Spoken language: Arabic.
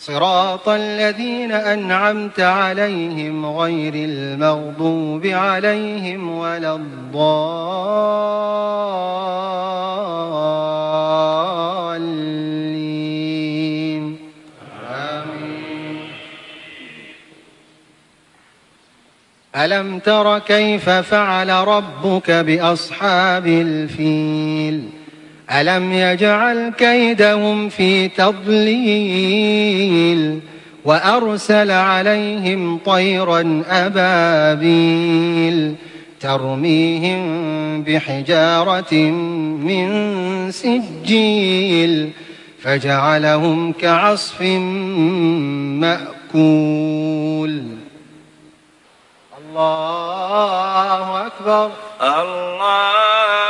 صراط الذين أنعمت عليهم غير المغضوب عليهم ولا الضالين. ألم تر كيف فعل ربك بأصحاب الفيل؟ ألم يجعل كيدهم في تضليل وأرسل عليهم طيرا أبابيل ترميهم بحجارة من سجيل فجعلهم كعصف مأكول. الله أكبر. الله